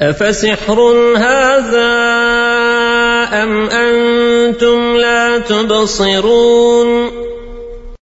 أفسحر هذا أم أنتم لا تبصرون